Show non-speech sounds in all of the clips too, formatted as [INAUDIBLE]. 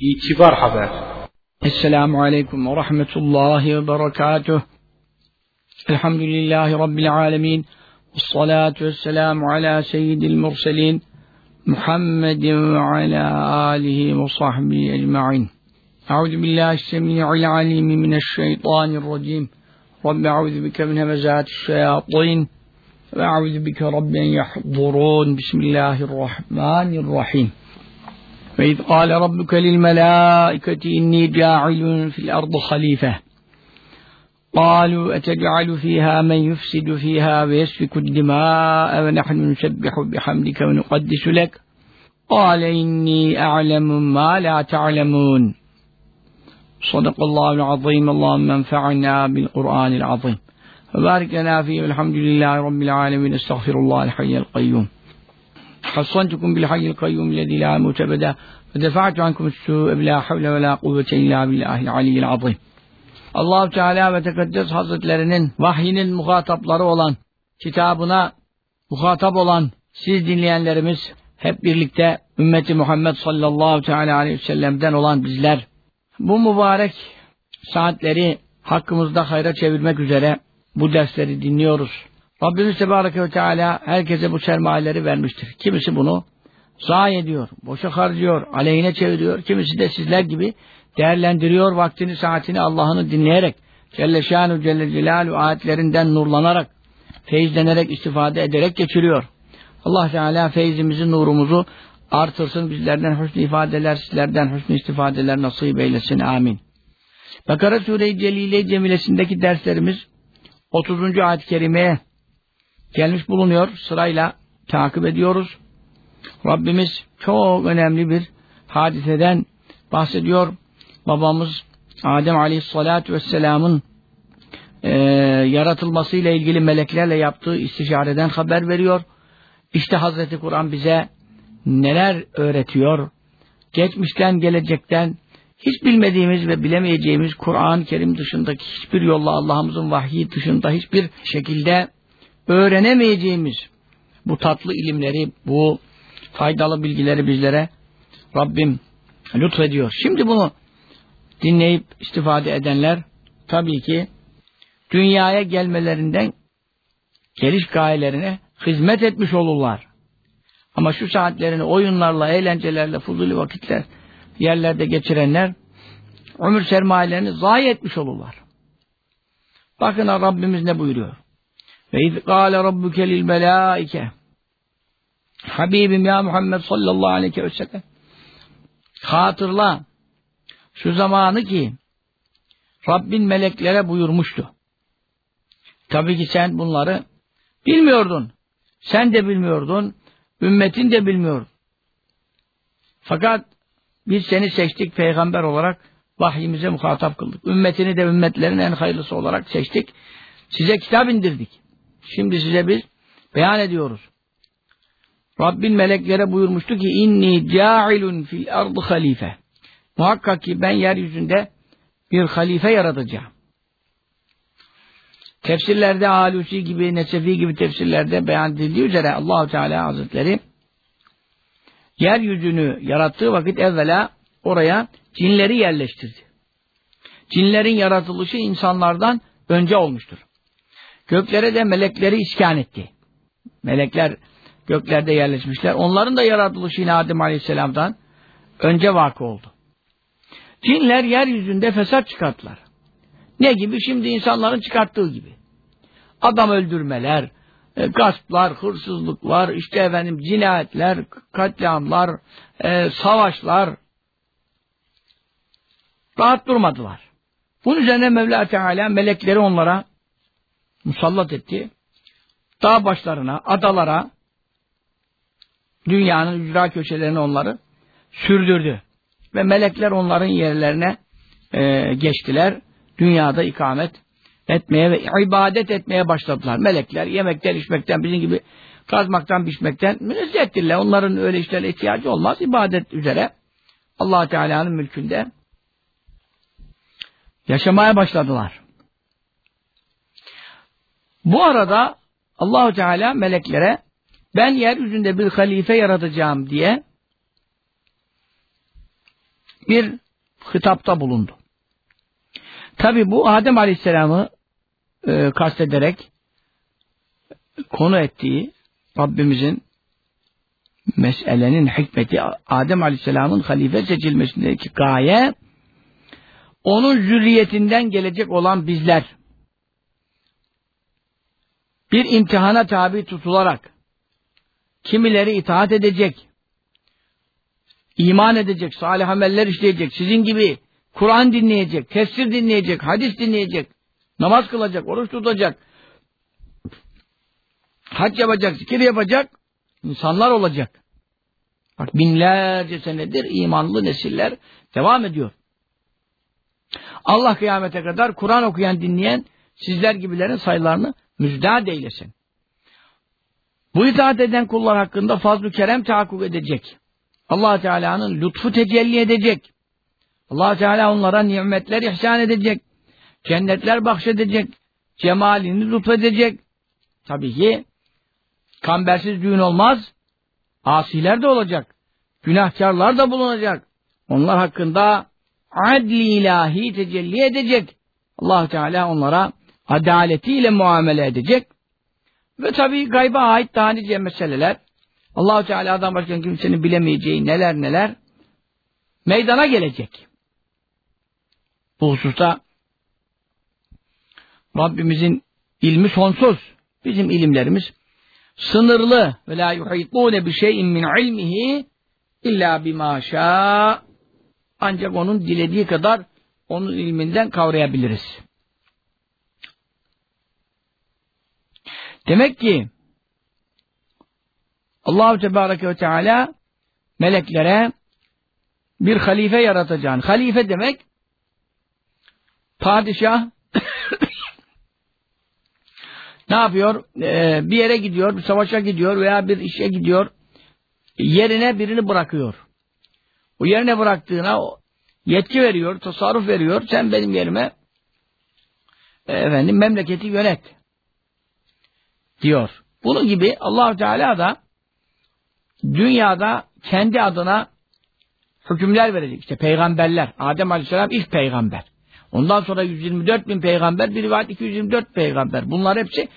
İtibar Haber Esselamu Aleyküm ve Rahmetullahi ve Berekatuh. Elhamdülillahi Rabbil Alemin. Vessalatu vesselamu ala seyyidil murselin. Muhammedin ve ala alihi ve sahbihi ecma'in. Euzu billahi semi'il alim mineşşeytanirracim. Rabbi euzu bike min hemezati'ş-şeyatin ve euzu bike rabbi en yahdurun. Bismillahirrahmanirrahim. وإذ قال ربك للملائكة إني جاعل في الأرض خليفة. قالوا أتجعل فيها من يفسد فيها ويسفك الدماء ونحن نسبح بحمدك ونقدس لك. قال إني أعلم ما لا تعلمون. صدق الله العظيم. اللهم انفعنا بالقرآن العظيم. وبارك لنا فيه والحمد لله رب العالمين. استغفر الله الحي القيوم. حصنتكم بالحي القيوم الذي لا موت أبدا. Ve defa'tu ankum su'e bila havle ve la kuvvete illa billahil aliyyil allah Teala ve Tekaddes Hazretlerinin vahyinin muhatapları olan, kitabına muhatap olan siz dinleyenlerimiz hep birlikte ümmeti Muhammed sallallahu teala aleyhi ve sellem'den olan bizler bu mübarek saatleri hakkımızda hayra çevirmek üzere bu dersleri dinliyoruz. Rabbimiz Tebareke ve Teala herkese bu sermayeleri vermiştir. Kimisi bunu zayi ediyor, boşa harcıyor, aleyhine çeviriyor. Kimisi de sizler gibi değerlendiriyor vaktini, saatini Allah'ını dinleyerek, Celle Şanu Celle Celaluhu ayetlerinden nurlanarak, feyizlenerek, istifade ederek geçiriyor. Allah Teala feyzimizi, nurumuzu artırsın, bizlerden hüsnü ifadeler, sizlerden hüsnü istifadeler nasip eylesin. Amin. Bakara Sure-i Celile Cemilesindeki derslerimiz 30. ayet-i kerimeye gelmiş bulunuyor. Sırayla takip ediyoruz. Rabbimiz çok önemli bir hadiseden bahsediyor. Babamız Adem Aleyhisselatü Vesselam'ın e, yaratılmasıyla ilgili meleklerle yaptığı istişareden haber veriyor. İşte Hazreti Kur'an bize neler öğretiyor. Geçmişten, gelecekten hiç bilmediğimiz ve bilemeyeceğimiz Kur'an-ı Kerim dışındaki hiçbir yolla Allah'ımızın vahyi dışında hiçbir şekilde öğrenemeyeceğimiz bu tatlı ilimleri, bu faydalı bilgileri bizlere Rabbim lütfediyor. Şimdi bunu dinleyip istifade edenler tabii ki dünyaya gelmelerinden geliş gayelerine hizmet etmiş olurlar. Ama şu saatlerini oyunlarla, eğlencelerle, fuzuli vakitler yerlerde geçirenler ömür sermayelerini zayi etmiş olurlar. Bakın Rabbimiz ne buyuruyor? Ve iz kâle rabbuke lil melâike Habibim ya Muhammed sallallahu aleyhi ve sellem hatırla şu zamanı ki Rabbin meleklere buyurmuştu. Tabii ki sen bunları bilmiyordun. Sen de bilmiyordun. Ümmetin de bilmiyordu. Fakat biz seni seçtik peygamber olarak vahyimize muhatap kıldık. Ümmetini de ümmetlerin en hayırlısı olarak seçtik. Size kitap indirdik. Şimdi size biz beyan ediyoruz. Rabbin meleklere buyurmuştu ki inni ca'ilun fil ardı halife. Muhakkak ki ben yeryüzünde bir halife yaratacağım. Tefsirlerde Alusi gibi, Nesefi gibi tefsirlerde beyan edildiği üzere Allahu Teala Hazretleri yeryüzünü yarattığı vakit evvela oraya cinleri yerleştirdi. Cinlerin yaratılışı insanlardan önce olmuştur. Göklere de melekleri iskan etti. Melekler göklerde yerleşmişler. Onların da yaratılışı yine Adem Aleyhisselam'dan önce vakı oldu. Cinler yeryüzünde fesat çıkarttılar. Ne gibi? Şimdi insanların çıkarttığı gibi. Adam öldürmeler, e, gasplar, hırsızlıklar, işte efendim cinayetler, katliamlar, e, savaşlar rahat durmadılar. Bunun üzerine Mevla Teala melekleri onlara musallat etti. Dağ başlarına, adalara, dünyanın ücra köşelerine onları sürdürdü. Ve melekler onların yerlerine e, geçtiler. Dünyada ikamet etmeye ve ibadet etmeye başladılar. Melekler yemekten, içmekten, bizim gibi kazmaktan, biçmekten münezzehtirler. Onların öyle işlerle ihtiyacı olmaz. İbadet üzere allah Teala'nın mülkünde yaşamaya başladılar. Bu arada Allahu Teala meleklere ben yeryüzünde bir halife yaratacağım diye bir hitapta bulundu. Tabi bu Adem Aleyhisselam'ı e, kastederek konu ettiği Rabbimizin meselenin hikmeti Adem Aleyhisselam'ın halife seçilmesindeki gaye onun zürriyetinden gelecek olan bizler bir imtihana tabi tutularak kimileri itaat edecek, iman edecek, salih ameller işleyecek, sizin gibi Kur'an dinleyecek, tefsir dinleyecek, hadis dinleyecek, namaz kılacak, oruç tutacak, hac yapacak, zikir yapacak insanlar olacak. Bak binlerce senedir imanlı nesiller devam ediyor. Allah kıyamete kadar Kur'an okuyan, dinleyen sizler gibilerin sayılarını müjdat eylesin. Bu itaat eden kullar hakkında fazl-ı kerem tahakkuk edecek. allah Teala'nın lütfu tecelli edecek. allah Teala onlara nimetler ihsan edecek. Cennetler bahşedecek. Cemalini lütfedecek. Tabii ki kambersiz düğün olmaz. Asiler de olacak. Günahkarlar da bulunacak. Onlar hakkında adli ilahi tecelli edecek. allah Teala onlara adaletiyle muamele edecek. Ve tabii gayba ait daha nice meseleler. allah Teala'dan başka kimsenin bilemeyeceği neler neler meydana gelecek. Bu hususta Rabbimizin ilmi sonsuz. Bizim ilimlerimiz sınırlı. Ve la yuhitûne bi şeyin min ilmihi illa bima şâ. Ancak onun dilediği kadar onun ilminden kavrayabiliriz. Demek ki Allahu Tebareke ve Teala meleklere bir halife yaratacağını. Halife demek padişah [COUGHS] ne yapıyor? Ee, bir yere gidiyor, bir savaşa gidiyor veya bir işe gidiyor. Yerine birini bırakıyor. O yerine bıraktığına yetki veriyor, tasarruf veriyor. Sen benim yerime efendim memleketi yönet diyor. Bunun gibi allah Teala da dünyada kendi adına hükümler verecek. İşte peygamberler. Adem Aleyhisselam ilk peygamber. Ondan sonra 124 bin peygamber, bir rivayet 224 peygamber. Bunlar hepsi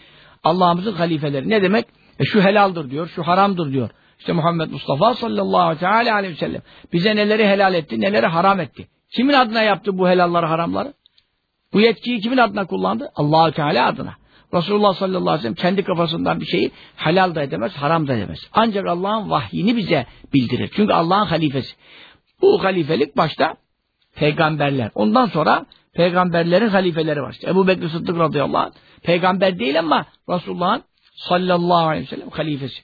Allah'ımızın halifeleri. Ne demek? E şu helaldir diyor, şu haramdır diyor. İşte Muhammed Mustafa sallallahu aleyhi ve sellem bize neleri helal etti, neleri haram etti. Kimin adına yaptı bu helalları, haramları? Bu yetkiyi kimin adına kullandı? Allahu Teala adına. Resulullah sallallahu aleyhi ve sellem kendi kafasından bir şeyi helal da edemez, haram da edemez. Ancak Allah'ın vahyini bize bildirir. Çünkü Allah'ın halifesi. Bu halifelik başta peygamberler. Ondan sonra peygamberlerin halifeleri var. İşte Ebu Bekir Sıddık radıyallahu anh. Peygamber değil ama Resulullah'ın sallallahu aleyhi ve sellem halifesi.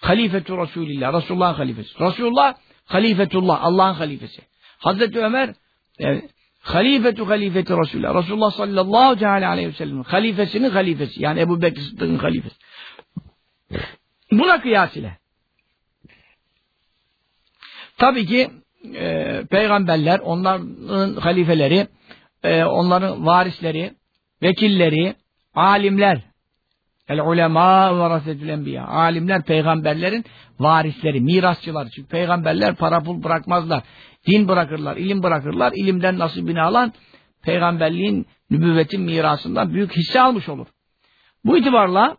Halifetu Resulillah. Resulullah'ın halifesi. Resulullah halifetullah. Allah'ın halifesi. Hazreti Ömer yani, halifetu halifeti Resulullah. Resulullah sallallahu teala aleyhi ve sellem halifesinin halifesi. Yani Ebu Bekir Sıddık'ın halifesi. Buna kıyas ile. Tabii ki e, peygamberler, onların halifeleri, e, onların varisleri, vekilleri, alimler, el ulema ve rasetül enbiya. Alimler peygamberlerin varisleri, mirasçılar. Çünkü peygamberler para pul bırakmazlar. Din bırakırlar, ilim bırakırlar. İlimden nasibini alan peygamberliğin, nübüvvetin mirasından büyük hisse almış olur. Bu itibarla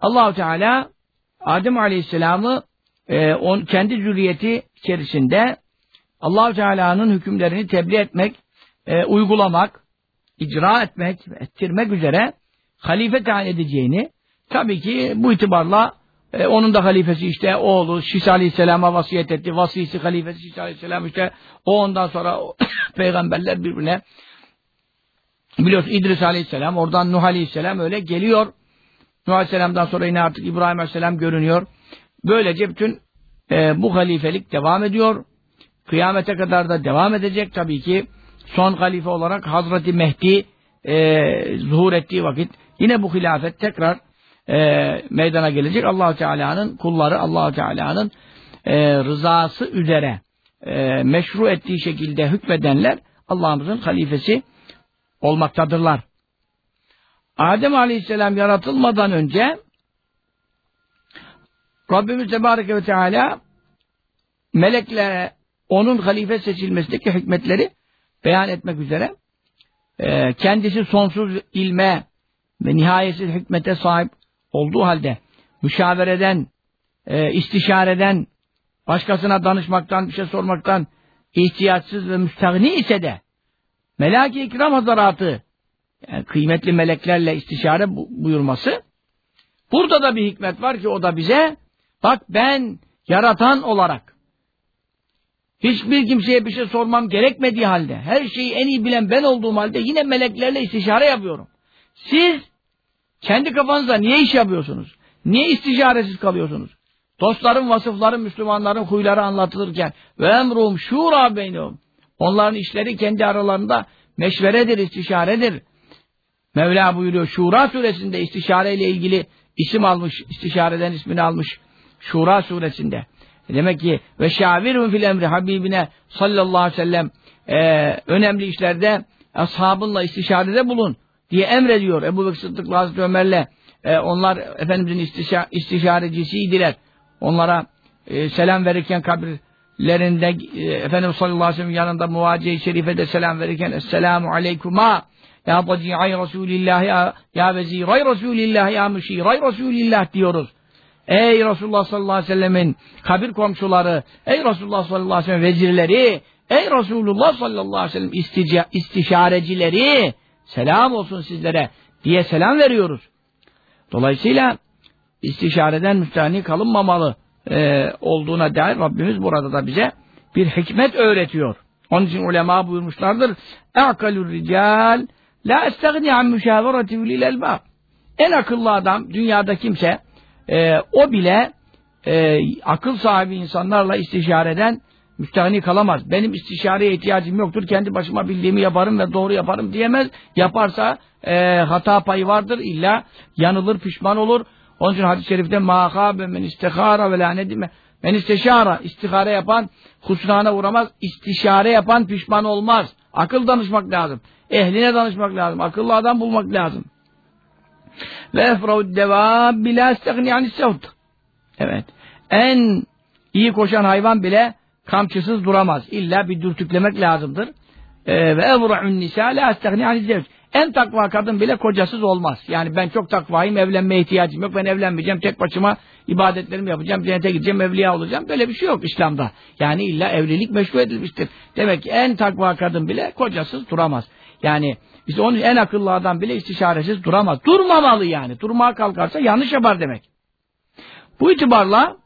Allahu Teala Adem Aleyhisselam'ı e, on, kendi zürriyeti içerisinde Allahu Teala'nın hükümlerini tebliğ etmek, e, uygulamak, icra etmek, ettirmek üzere halife tayin edeceğini tabii ki bu itibarla e, onun da halifesi işte oğlu Şis Aleyhisselam'a vasiyet etti. Vasisi halifesi Şis Aleyhisselam işte o ondan sonra [COUGHS] peygamberler birbirine biliyorsun İdris Aleyhisselam oradan Nuh Aleyhisselam öyle geliyor. Nuh Aleyhisselam'dan sonra yine artık İbrahim Aleyhisselam görünüyor. Böylece bütün e, bu halifelik devam ediyor. Kıyamete kadar da devam edecek tabii ki. Son halife olarak Hazreti Mehdi e, zuhur ettiği vakit yine bu hilafet tekrar e, meydana gelecek. allah Teala'nın kulları, allah Teala'nın e, rızası üzere e, meşru ettiği şekilde hükmedenler Allah'ımızın halifesi olmaktadırlar. Adem Aleyhisselam yaratılmadan önce Rabbimiz Tebareke ve Teala meleklere onun halife seçilmesindeki hikmetleri beyan etmek üzere e, kendisi sonsuz ilme ve nihayetsiz hikmete sahip olduğu halde müşavereden, e, istişareden, başkasına danışmaktan, bir şey sormaktan ihtiyaçsız ve müstahni ise de melaki ikram hazaratı yani kıymetli meleklerle istişare buyurması burada da bir hikmet var ki o da bize bak ben yaratan olarak hiçbir kimseye bir şey sormam gerekmediği halde her şeyi en iyi bilen ben olduğum halde yine meleklerle istişare yapıyorum. Siz kendi kafanızda niye iş yapıyorsunuz? Niye istişaresiz kalıyorsunuz? Dostların vasıfları, Müslümanların huyları anlatılırken ve emrum şura beynum. Onların işleri kendi aralarında meşveredir, istişaredir. Mevla buyuruyor Şura suresinde istişare ile ilgili isim almış, istişareden ismini almış Şura suresinde. E demek ki ve şavirun fil emri Habibine sallallahu aleyhi ve sellem e, önemli işlerde ashabınla istişarede bulun diye emrediyor. Ebu Bekir Sıddık'la Hazreti Ömer'le e, onlar Efendimizin istişa istişarecisiydiler. Onlara e, selam verirken kabirlerinde e, Efendimiz sallallahu aleyhi ve sellem yanında muvaciye-i şerifede selam verirken Esselamu aleykuma ya badi'ay Resulillah ya, ya veziray Resulillah ya müşiray Resulillah diyoruz. Ey Resulullah sallallahu aleyhi ve sellemin kabir komşuları, ey Resulullah sallallahu aleyhi ve sellem vezirleri, ey Resulullah sallallahu aleyhi ve sellem istişarecileri, selam olsun sizlere diye selam veriyoruz. Dolayısıyla istişareden müstahni kalınmamalı e, olduğuna dair Rabbimiz burada da bize bir hikmet öğretiyor. Onun için ulema buyurmuşlardır. Akalur rical la estegni an müşaverati ulil elbab. En akıllı adam dünyada kimse e, o bile e, akıl sahibi insanlarla istişareden müstahni kalamaz. Benim istişareye ihtiyacım yoktur. Kendi başıma bildiğimi yaparım ve doğru yaparım diyemez. Yaparsa e, hata payı vardır. İlla yanılır, pişman olur. Onun için hadis-i şerifte مَا men istihara ve la nedime men istişara istihare yapan husrana uğramaz. İstişare yapan pişman olmaz. Akıl danışmak lazım. Ehline danışmak lazım. Akıllı adam bulmak lazım. Ve efraud devab bila istegni anis Evet. En iyi koşan hayvan bile kamçısız duramaz. İlla bir dürtüklemek lazımdır. Ee, ve evra'un nisa la istegni anis en takva kadın bile kocasız olmaz. Yani ben çok takvayım, evlenmeye ihtiyacım yok. Ben evlenmeyeceğim, tek başıma ibadetlerimi yapacağım, cennete gideceğim, evliya olacağım. Böyle bir şey yok İslam'da. Yani illa evlilik meşru edilmiştir. Demek ki en takva kadın bile kocasız duramaz. Yani işte onun en akıllı adam bile istişaresiz duramaz. Durmamalı yani. Durmaya kalkarsa yanlış yapar demek. Bu itibarla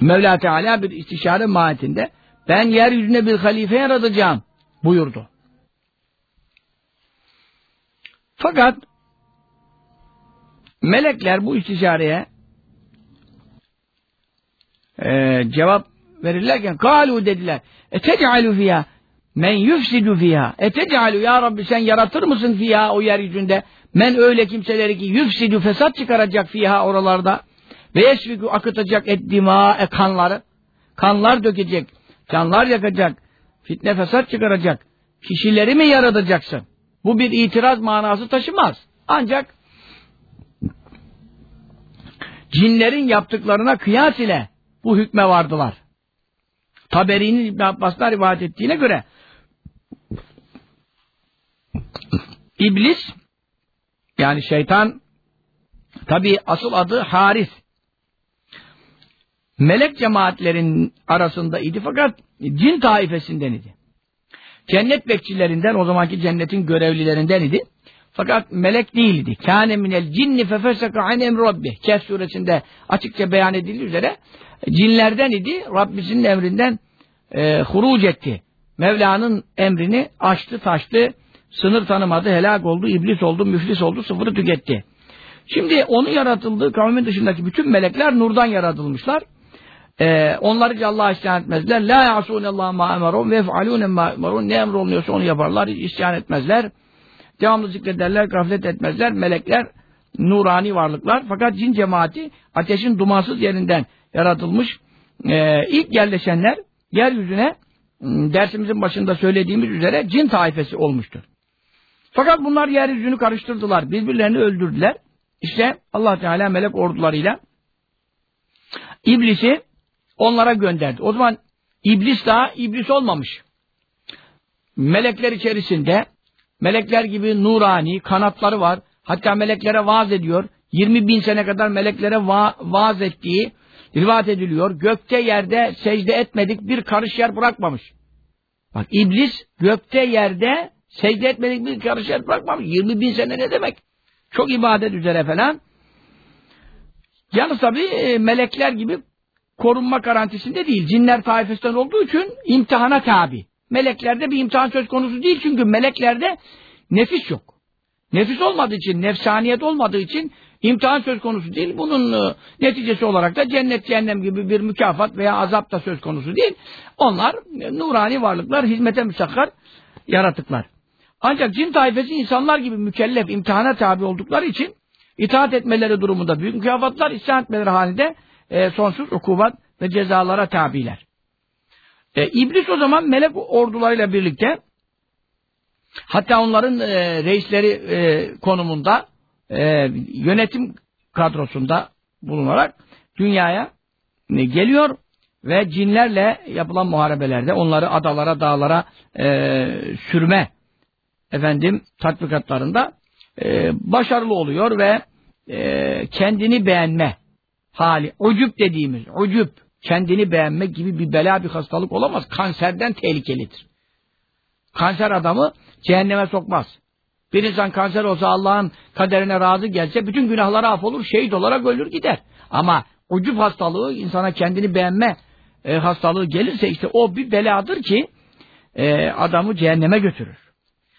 Mevla Teala bir istişare mahiyetinde ben yeryüzüne bir halife yaratacağım buyurdu. Fakat melekler bu istişareye e, cevap verirlerken kalu dediler. Etec'alu fiyâ men yufsidu fiyâ. Etec'alu ya Rabbi sen yaratır mısın fiyâ o yeryüzünde? Men öyle kimseleri ki yufsidu fesat çıkaracak fiyâ oralarda ve yesfiku akıtacak eddima e kanları kanlar dökecek canlar yakacak fitne fesat çıkaracak kişileri mi yaratacaksın bu bir itiraz manası taşımaz. Ancak cinlerin yaptıklarına kıyas ile bu hükme vardılar. Taberi'nin İbn Abbas'tan rivayet ettiğine göre İblis yani şeytan tabi asıl adı Haris melek cemaatlerin arasında idi fakat cin taifesinden idi. Cennet bekçilerinden o zamanki cennetin görevlilerinden idi. Fakat melek değildi. Kâne minel cinni fefeseka an emri. Kehf suresinde açıkça beyan edildiği üzere cinlerden idi. Rabbisinin emrinden e, huruc etti. Mevla'nın emrini açtı, taştı, sınır tanımadı, helak oldu, iblis oldu, müflis oldu, sıfırı tüketti. Şimdi onun yaratıldığı kavmin dışındaki bütün melekler nurdan yaratılmışlar. Ee, onlar hiç Allah'a isyan etmezler. La ya'sunallahu ma emerun ve yef'alun ma emerun. Ne emrolunuyorsa onu yaparlar. İsyan etmezler. Devamlı zikrederler, gaflet etmezler. Melekler nurani varlıklar. Fakat cin cemaati ateşin dumansız yerinden yaratılmış. Ee, ilk yerleşenler yeryüzüne ıı, dersimizin başında söylediğimiz üzere cin taifesi olmuştur. Fakat bunlar yeryüzünü karıştırdılar. Birbirlerini öldürdüler. İşte Allah Teala melek ordularıyla İblisi onlara gönderdi. O zaman İblis daha iblis olmamış. Melekler içerisinde melekler gibi nurani kanatları var. Hatta meleklere vaaz ediyor. 20 bin sene kadar meleklere va vaaz ettiği rivayet ediliyor. Gökte yerde secde etmedik bir karış yer bırakmamış. Bak iblis gökte yerde secde etmedik bir karış yer bırakmamış. 20 bin sene ne demek? Çok ibadet üzere falan. Yalnız tabi e, melekler gibi korunma garantisinde değil. Cinler taifesinden olduğu için imtihana tabi. Meleklerde bir imtihan söz konusu değil çünkü meleklerde nefis yok. Nefis olmadığı için, nefsaniyet olmadığı için imtihan söz konusu değil. Bunun e, neticesi olarak da cennet cehennem gibi bir mükafat veya azap da söz konusu değil. Onlar e, nurani varlıklar, hizmete müsakkar yaratıklar. Ancak cin taifesi insanlar gibi mükellef, imtihana tabi oldukları için itaat etmeleri durumunda büyük mükafatlar, isyan etmeleri halinde e, sonsuz ukubat ve cezalara tabiler. E, İblis o zaman melek ordularıyla birlikte hatta onların e, reisleri e, konumunda e, yönetim kadrosunda bulunarak dünyaya e, geliyor ve cinlerle yapılan muharebelerde onları adalara, dağlara e, sürme efendim tatbikatlarında e, başarılı oluyor ve e, kendini beğenme hali, ucup dediğimiz, ucup, kendini beğenme gibi bir bela bir hastalık olamaz. Kanserden tehlikelidir. Kanser adamı cehenneme sokmaz. Bir insan kanser olsa Allah'ın kaderine razı gelse bütün günahları affolur, şehit olarak ölür gider. Ama ucup hastalığı insana kendini beğenme e, hastalığı gelirse işte o bir beladır ki e, adamı cehenneme götürür.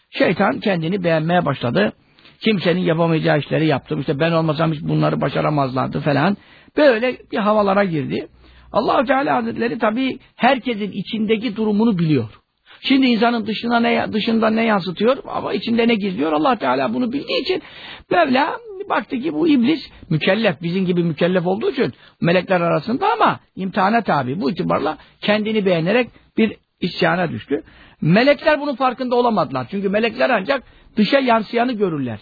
Şeytan kendini beğenmeye başladı. Kimsenin yapamayacağı işleri yaptım. İşte ben olmasam hiç bunları başaramazlardı falan. Böyle bir havalara girdi. allah Teala Hazretleri tabii herkesin içindeki durumunu biliyor. Şimdi insanın dışına ne, dışında ne yansıtıyor ama içinde ne gizliyor allah Teala bunu bildiği için Mevla baktı ki bu iblis mükellef bizim gibi mükellef olduğu için melekler arasında ama imtihana tabi. Bu itibarla kendini beğenerek bir isyana düştü. Melekler bunun farkında olamadılar. Çünkü melekler ancak dışa yansıyanı görürler.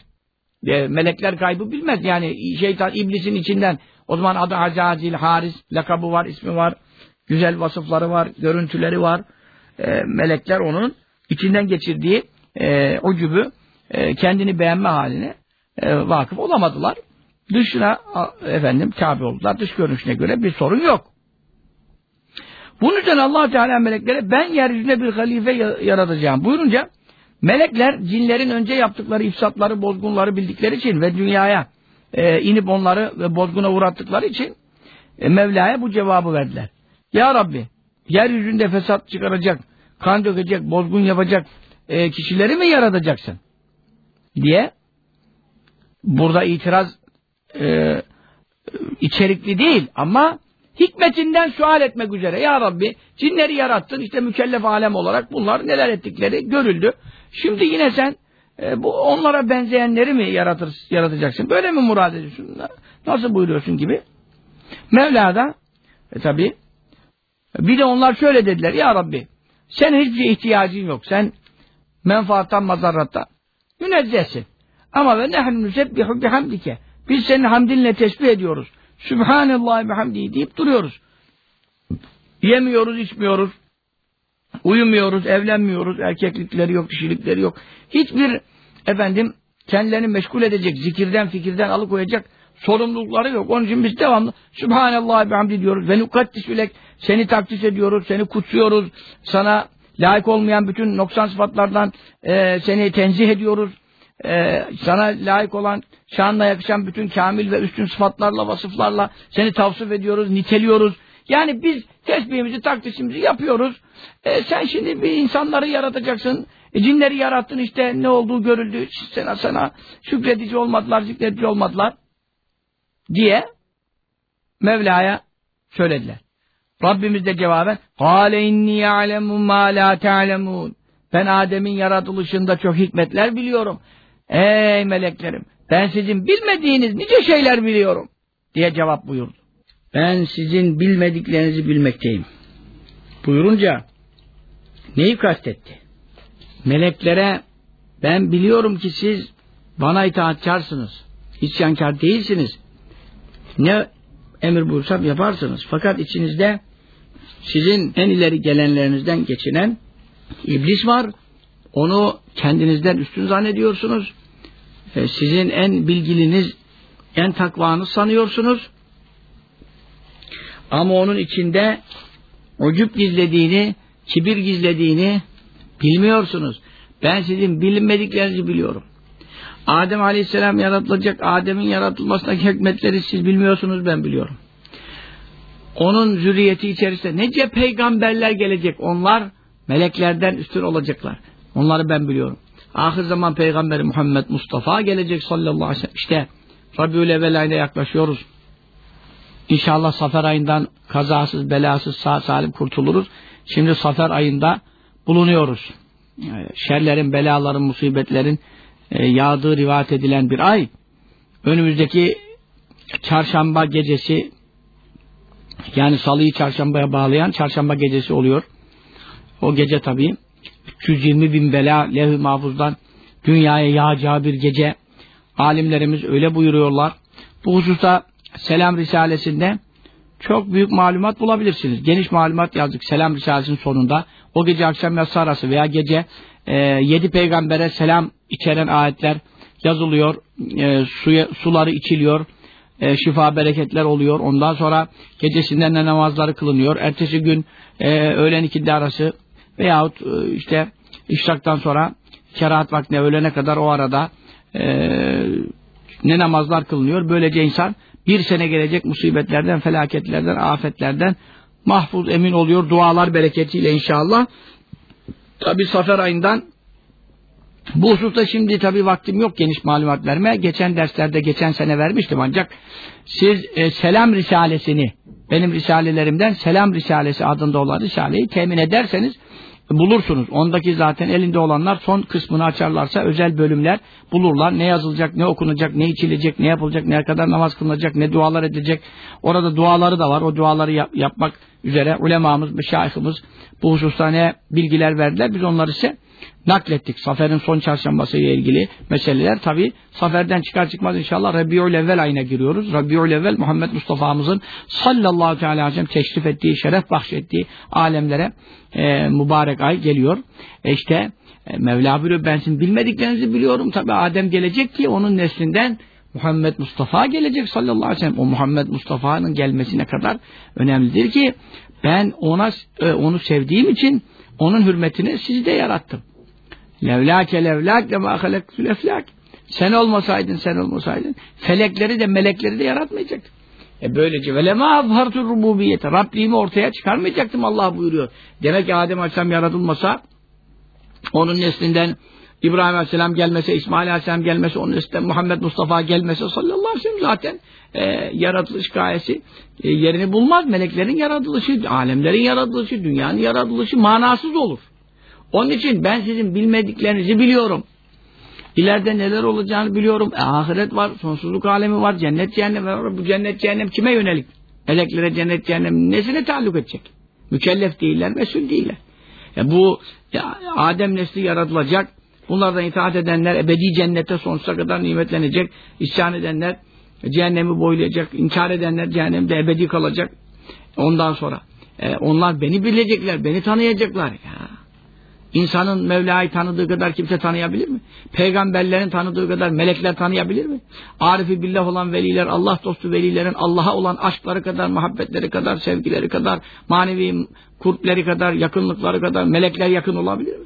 E, melekler kaybı bilmez. Yani şeytan iblisin içinden o zaman adı Azazil, Haris, lakabı var, ismi var, güzel vasıfları var, görüntüleri var. E, melekler onun içinden geçirdiği e, o cübü e, kendini beğenme haline e, vakıf olamadılar. Dışına efendim tabi oldular. Dış görünüşüne göre bir sorun yok. Bunun için allah Teala meleklere ben yeryüzünde bir halife yaratacağım buyurunca melekler cinlerin önce yaptıkları ifsatları, bozgunları bildikleri için ve dünyaya e, inip onları ve bozguna uğrattıkları için e, Mevla'ya bu cevabı verdiler. Ya Rabbi yeryüzünde fesat çıkaracak, kan dökecek, bozgun yapacak e, kişileri mi yaratacaksın? Diye burada itiraz e, içerikli değil ama hikmetinden sual etmek üzere. Ya Rabbi cinleri yarattın işte mükellef alem olarak bunlar neler ettikleri görüldü. Şimdi yine sen e, bu onlara benzeyenleri mi yaratır, yaratacaksın? Böyle mi murad ediyorsun? Nasıl buyuruyorsun gibi? Mevla da e, tabi bir de onlar şöyle dediler. Ya Rabbi senin hiçbir şey ihtiyacın yok. Sen menfaattan mazarrattan münezzehsin. Ama ve nehnu nusebbihu bihamdike. Biz senin hamdinle tesbih ediyoruz. Sübhanallah bihamdihi deyip duruyoruz. Yemiyoruz, içmiyoruz. Uyumuyoruz, evlenmiyoruz. Erkeklikleri yok, kişilikleri yok. Hiçbir efendim kendilerini meşgul edecek, zikirden, fikirden alıkoyacak sorumlulukları yok. Onun için biz devamlı Sübhanallah bihamdi diyoruz. Ve nukaddisülek seni takdis ediyoruz, seni kutsuyoruz. Sana layık olmayan bütün noksan sıfatlardan e, seni tenzih ediyoruz E, sana layık olan, şanla yakışan bütün kamil ve üstün sıfatlarla, vasıflarla seni tavsif ediyoruz, niteliyoruz. Yani biz tesbihimizi, takdisimizi yapıyoruz. E, sen şimdi bir insanları yaratacaksın. E, cinleri yarattın işte ne olduğu görüldü. Sana sana şükredici olmadılar, zikredici olmadılar. Diye Mevla'ya söylediler. Rabbimiz de cevaben قَالَ اِنِّي يَعْلَمُ مَا لَا تَعْلَمُونَ Ben Adem'in yaratılışında çok hikmetler biliyorum. Ey meleklerim ben sizin bilmediğiniz nice şeyler biliyorum diye cevap buyurdu. Ben sizin bilmediklerinizi bilmekteyim. Buyurunca neyi kastetti? Meleklere ben biliyorum ki siz bana itaatkarsınız. İsyankar değilsiniz. Ne emir buyursam yaparsınız. Fakat içinizde Sizin en ileri gelenlerinizden geçinen iblis var. Onu kendinizden üstün zannediyorsunuz. E, sizin en bilgiliniz, en takvanız sanıyorsunuz. Ama onun içinde ucup gizlediğini, kibir gizlediğini bilmiyorsunuz. Ben sizin bilinmediklerinizi biliyorum. Adem Aleyhisselam yaratılacak, Adem'in yaratılmasındaki hikmetleri siz bilmiyorsunuz, ben biliyorum. Onun zürriyeti içerisinde nece peygamberler gelecek, onlar meleklerden üstün olacaklar. Onları ben biliyorum. Ahir zaman peygamberi Muhammed Mustafa gelecek sallallahu aleyhi ve sellem. İşte Rabiül Evvel ayına yaklaşıyoruz. İnşallah Safer ayından kazasız, belasız, sağ salim kurtuluruz. Şimdi Safer ayında bulunuyoruz. Şerlerin, belaların, musibetlerin e, yağdığı rivayet edilen bir ay. Önümüzdeki çarşamba gecesi yani salıyı çarşambaya bağlayan çarşamba gecesi oluyor. O gece tabii 320 bin bela levh-i mahfuzdan dünyaya yağacağı bir gece. Alimlerimiz öyle buyuruyorlar. Bu hususta Selam Risalesi'nde çok büyük malumat bulabilirsiniz. Geniş malumat yazdık Selam Risalesi'nin sonunda. O gece akşam yatsı arası veya gece e, yedi peygambere selam içeren ayetler yazılıyor. E, suya, suları içiliyor. E, şifa bereketler oluyor. Ondan sonra gecesinden de namazları kılınıyor. Ertesi gün e, öğlen ikindi arası veyahut e, işte işraktan sonra kerahat vaktine öğlene kadar o arada e, ne namazlar kılınıyor. Böylece insan bir sene gelecek musibetlerden, felaketlerden, afetlerden mahfuz emin oluyor. Dualar bereketiyle inşallah. Tabi Safer ayından bu hususta şimdi tabi vaktim yok geniş malumat vermeye. Geçen derslerde geçen sene vermiştim ancak siz e, Selam Risalesini benim risalelerimden Selam Risalesi adında olan risaleyi temin ederseniz bulursunuz. Ondaki zaten elinde olanlar son kısmını açarlarsa özel bölümler bulurlar. Ne yazılacak, ne okunacak, ne içilecek, ne yapılacak, ne kadar namaz kılınacak, ne dualar edilecek. Orada duaları da var. O duaları yap yapmak üzere ulemamız, meşayihimiz bu hususta ne bilgiler verdiler. Biz onları ise naklettik. Safer'in son çarşambası ile ilgili meseleler tabi Safer'den çıkar çıkmaz inşallah Rabi'ül Evvel ayına giriyoruz. Rabi'ül Evvel Muhammed Mustafa'mızın sallallahu teala aleyhi ve sellem teşrif ettiği, şeref bahşettiği alemlere e, mübarek ay geliyor. E işte e, Mevla buyuruyor ben sizin bilmediklerinizi biliyorum. Tabi Adem gelecek ki onun neslinden Muhammed Mustafa gelecek sallallahu aleyhi ve sellem. O Muhammed Mustafa'nın gelmesine kadar önemlidir ki ben ona e, onu sevdiğim için onun hürmetini sizi de yarattım. Levlâke levlâk lemâ halektül eflâk. Sen olmasaydın, sen olmasaydın. Felekleri de melekleri de yaratmayacaktın. E böylece ve lemâ azhartur rububiyete. Rabliğimi ortaya çıkarmayacaktım Allah buyuruyor. Demek ki Adem Aleyhisselam yaratılmasa onun neslinden İbrahim Aleyhisselam gelmese, İsmail Aleyhisselam gelmese, onun neslinden Muhammed Mustafa gelmese sallallahu aleyhi ve sellem zaten e, yaratılış gayesi e, yerini bulmaz. Meleklerin yaratılışı, alemlerin yaratılışı, dünyanın yaratılışı manasız olur. Onun için ben sizin bilmediklerinizi biliyorum. İleride neler olacağını biliyorum. E, ahiret var, sonsuzluk alemi var, cennet cehennem var. Bu cennet cehennem kime yönelik? Meleklere cennet cehennem nesine taalluk edecek? Mükellef değiller, mesul değiller. E, bu ya, Adem nesli yaratılacak. Bunlardan itaat edenler ebedi cennette sonsuza kadar nimetlenecek. İsyan edenler cehennemi boylayacak. İnkar edenler cehennemde ebedi kalacak. Ondan sonra e, onlar beni bilecekler, beni tanıyacaklar. Ya. İnsanın Mevla'yı tanıdığı kadar kimse tanıyabilir mi? Peygamberlerin tanıdığı kadar melekler tanıyabilir mi? Arifi billah olan veliler, Allah dostu velilerin Allah'a olan aşkları kadar, muhabbetleri kadar, sevgileri kadar, manevi kurtleri kadar, yakınlıkları kadar melekler yakın olabilir mi?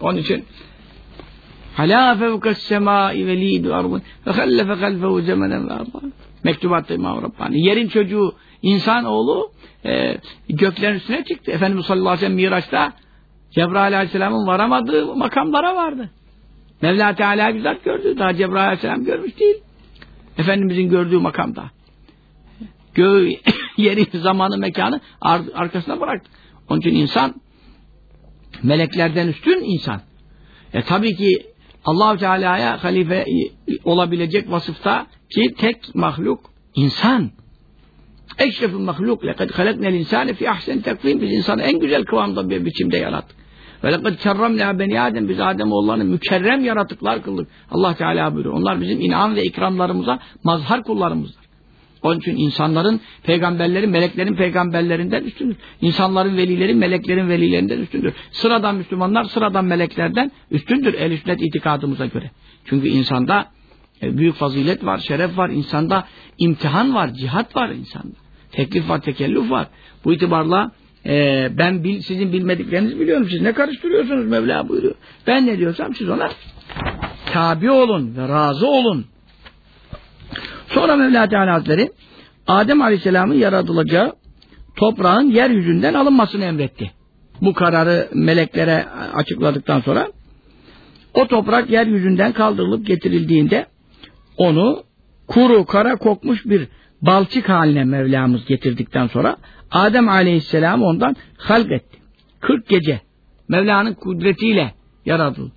Onun için Hala fevkas semai ve lidu arbun ve hallefe halfehu zemenen ve arban. Mektubatta İmam Rabbani. Yerin çocuğu insan oğlu e, göklerin üstüne çıktı. Efendimiz sallallahu aleyhi ve sellem Miraç'ta Cebrail aleyhisselamın varamadığı makamlara vardı. Mevla Teala bizzat gördü. Daha Cebrail aleyhisselam görmüş değil. Efendimizin gördüğü makamda. Göğü, [COUGHS] yeri, zamanı, mekanı ar arkasına bıraktı. Onun için insan meleklerden üstün insan. E tabii ki allah Teala'ya halife olabilecek vasıfta ki tek mahluk insan. Eşrefül mahluk lekad halaknel insane fi ahsen takvim biz insanı en güzel kıvamda bir biçimde yarattık. Ve lekad kerremna beni Adem biz Adem oğullarını mükerrem yaratıklar kıldık. Allah Teala buyuruyor. Onlar bizim inam ve ikramlarımıza mazhar kullarımızdır. Onun için insanların, peygamberlerin, meleklerin peygamberlerinden üstündür. İnsanların velileri, meleklerin velilerinden üstündür. Sıradan Müslümanlar, sıradan meleklerden üstündür el sünnet itikadımıza göre. Çünkü insanda e, büyük fazilet var, şeref var. insanda imtihan var, cihat var insanda. Teklif var, tekellüf var. Bu itibarla e, ben bil, sizin bilmediklerinizi biliyorum. Siz ne karıştırıyorsunuz Mevla buyuruyor. Ben ne diyorsam siz ona tabi olun ve razı olun. Sonra Mevla Teala Hazretleri Adem Aleyhisselam'ın yaratılacağı toprağın yeryüzünden alınmasını emretti. Bu kararı meleklere açıkladıktan sonra o toprak yeryüzünden kaldırılıp getirildiğinde onu kuru, kara kokmuş bir balçık haline Mevlamız getirdikten sonra Adem Aleyhisselam ondan halk etti. 40 gece Mevla'nın kudretiyle yaratıldı.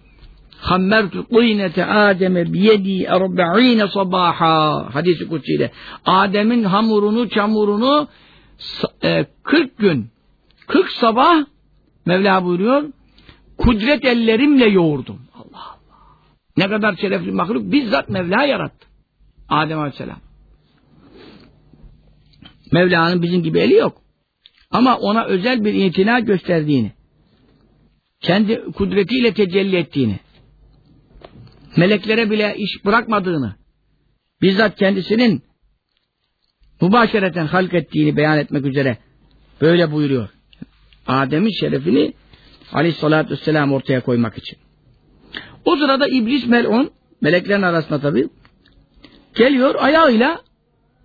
Hammertu qînete Adem'e biyedi erba'ine sabaha hadisi kutsiyle. Adem'in hamurunu, çamurunu e, 40 gün, 40 sabah Mevla buyuruyor, kudret ellerimle yoğurdum. Allah Allah. Ne kadar şerefli mahluk bizzat Mevla yarattı. Adem Aleyhisselam. Mevla'nın bizim gibi eli yok. Ama ona özel bir itina gösterdiğini, kendi kudretiyle tecelli ettiğini, meleklere bile iş bırakmadığını, bizzat kendisinin mübaşereten halk ettiğini beyan etmek üzere böyle buyuruyor. Adem'in şerefini aleyhissalatü vesselam ortaya koymak için. O sırada iblis mel'un, meleklerin arasında tabi, geliyor ayağıyla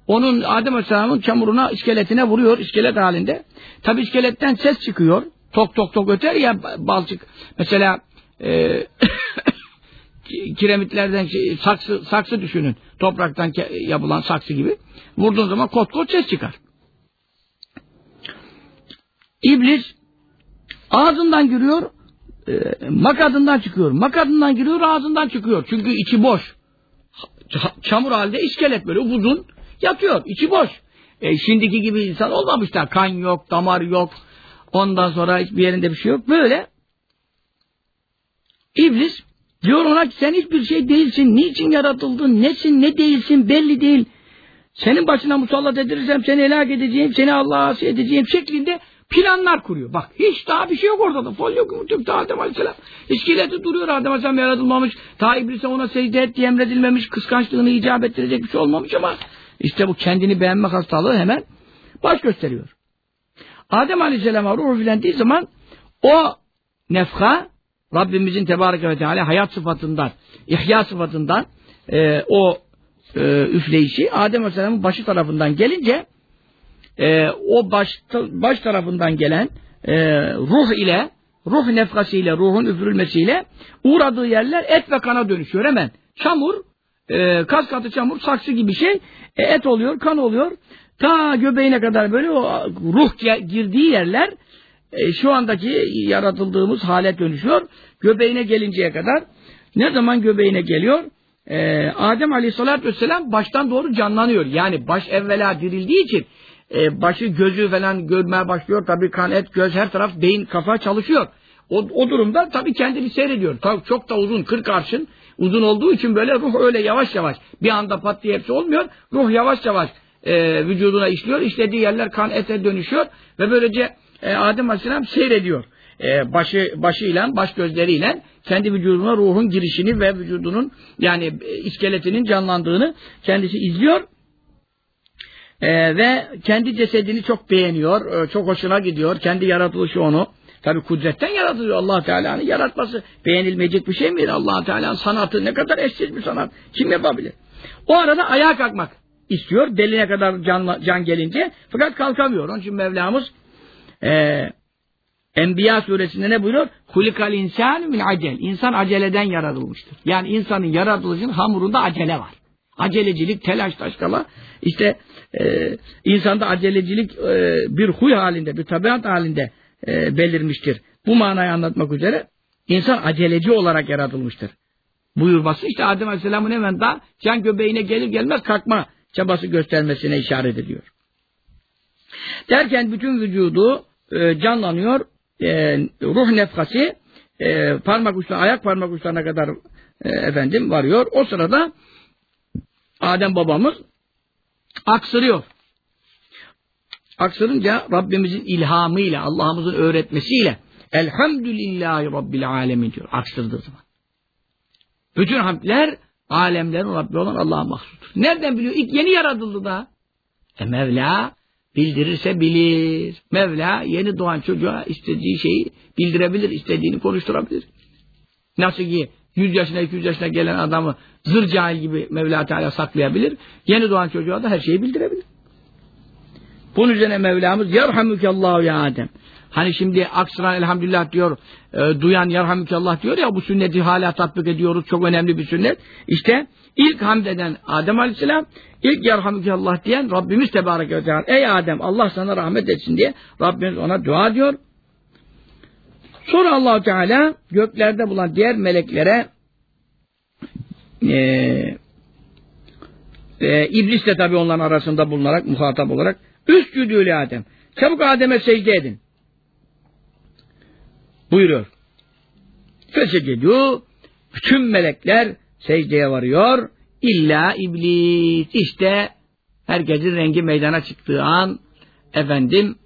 onun Adem Aleyhisselam'ın çamuruna, iskeletine vuruyor, iskelet halinde. Tabi iskeletten ses çıkıyor. Tok tok tok öter ya balçık. Mesela e, [COUGHS] kiremitlerden şey, saksı, saksı düşünün. Topraktan yapılan saksı gibi. Vurduğun zaman kot kot ses çıkar. İblis ağzından giriyor, e, makadından çıkıyor. Makadından giriyor, ağzından çıkıyor. Çünkü içi boş. Çamur halde iskelet böyle uzun yatıyor. içi boş. E, şimdiki gibi insan olmamışlar. Kan yok, damar yok. Ondan sonra hiçbir yerinde bir şey yok. Böyle İblis Diyor ona ki sen hiçbir şey değilsin. Niçin yaratıldın? Nesin? Ne değilsin? Belli değil. Senin başına musallat edilirsem seni helak edeceğim, seni Allah'a asi edeceğim şeklinde planlar kuruyor. Bak hiç daha bir şey yok orada da. Fol yok mu? Adem Aleyhisselam. İskeleti duruyor Adem Aleyhisselam yaratılmamış. Ta İblis'e ona secde et diye emredilmemiş. Kıskançlığını icap ettirecek bir şey olmamış ama işte bu kendini beğenmek hastalığı hemen baş gösteriyor. Adem Aleyhisselam'a ruh üflendiği zaman o nefha Rabbimizin Tebareke ve Teala hayat sıfatından, ihya sıfatından e, o e, üfleyişi Adem Aleyhisselam'ın başı tarafından gelince e, o baş, baş tarafından gelen e, ruh ile ruh nefkasıyla, ruhun üfürülmesiyle uğradığı yerler et ve kana dönüşüyor hemen. Çamur, e, kas katı çamur, saksı gibi şey e, et oluyor, kan oluyor. Ta göbeğine kadar böyle o ruh girdiği yerler e, şu andaki yaratıldığımız hale dönüşüyor. Göbeğine gelinceye kadar ne zaman göbeğine geliyor? E, Adem Aleyhisselatü Vesselam baştan doğru canlanıyor. Yani baş evvela dirildiği için e, başı gözü falan görmeye başlıyor. Tabii kan, et, göz her taraf beyin, kafa çalışıyor. O, o durumda tabii kendini seyrediyor. Tabii çok da uzun, kırk arşın uzun olduğu için böyle ruh öyle yavaş yavaş bir anda pat diye hepsi olmuyor. Ruh yavaş yavaş e, vücuduna işliyor. İşlediği yerler kan ete dönüşüyor ve böylece e, Adem Aleyhisselam seyrediyor. E, başı başıyla, baş gözleriyle kendi vücuduna ruhun girişini ve vücudunun yani e, iskeletinin canlandığını kendisi izliyor. E, ve kendi cesedini çok beğeniyor, e, çok hoşuna gidiyor. Kendi yaratılışı onu. Tabi kudretten yaratılıyor allah Teala'nın yaratması. Beğenilmeyecek bir şey mi? allah Teala'nın sanatı ne kadar eşsiz bir sanat. Kim yapabilir? O arada ayağa kalkmak istiyor. Beline kadar can, can gelince. Fakat kalkamıyor. Onun için Mevlamız e, Enbiya suresinde ne buyuruyor? Hulikal insan min acel. İnsan aceleden yaratılmıştır. Yani insanın yaratılışının hamurunda acele var. Acelecilik, telaş, taşkala. İşte e, insanda acelecilik e, bir huy halinde, bir tabiat halinde e, belirmiştir. Bu manayı anlatmak üzere insan aceleci olarak yaratılmıştır. Buyurması işte Adem Aleyhisselam'ın hemen daha can göbeğine gelir gelmez kalkma çabası göstermesine işaret ediyor. Derken bütün vücudu e, canlanıyor. E, ruh nefkası e, parmak uçlarına, ayak parmak uçlarına kadar e, efendim varıyor. O sırada Adem babamız aksırıyor. Aksırınca Rabbimizin ilhamıyla, Allah'ımızın öğretmesiyle Elhamdülillahi Rabbil Alemin diyor. Aksırdığı zaman. Bütün hamdler alemlerin Rabbi olan Allah'a mahsustur. Nereden biliyor? İlk yeni yaratıldı da. E Mevla bildirirse bilir. Mevla yeni doğan çocuğa istediği şeyi bildirebilir, istediğini konuşturabilir. Nasıl ki 100 yaşına 200 yaşına gelen adamı zır cahil gibi Mevla Teala saklayabilir. Yeni doğan çocuğa da her şeyi bildirebilir. Bunun üzerine Mevlamız Yerhamükallahu ya Adem. Hani şimdi aksıran elhamdülillah diyor, e, duyan yarhamükallah diyor ya bu sünneti hala tatbik ediyoruz. Çok önemli bir sünnet. İşte ilk hamd eden Adem Aleyhisselam, ilk yarhamükallah diyen Rabbimiz Tebarek ve Teala. Ey Adem Allah sana rahmet etsin diye Rabbimiz ona dua diyor. Sonra allah Teala göklerde bulan diğer meleklere e, e, iblis de tabi onların arasında bulunarak, muhatap olarak üst cüdülü Adem. Çabuk Adem'e secde edin. Buyuruyor. Fesecedû bütün melekler secdeye varıyor. İlla iblis. İşte herkesin rengi meydana çıktığı an efendim